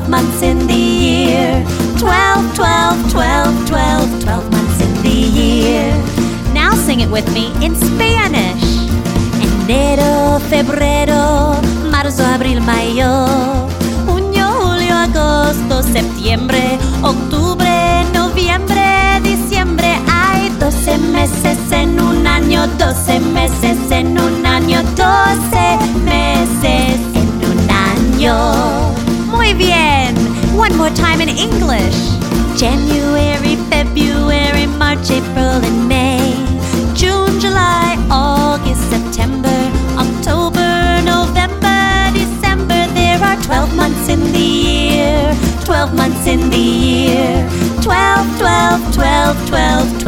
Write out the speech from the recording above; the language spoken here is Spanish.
12 months in the year. 12, 12, 12, 12, 12 months in the year. Now sing it with me in Spanish. Enero, febrero, marzo, abril, mayo. Junio, julio, agosto, septiembre, octubre, noviembre, diciembre. Hay 12 meses en un año, 12 meses en un año, 12 meses en un año. Muy bien. One more time in English. January, February, March, April, and May. June, July, August, September, October, November, December. There are 12 months in the year, 12 months in the year. 12, 12, 12, 12,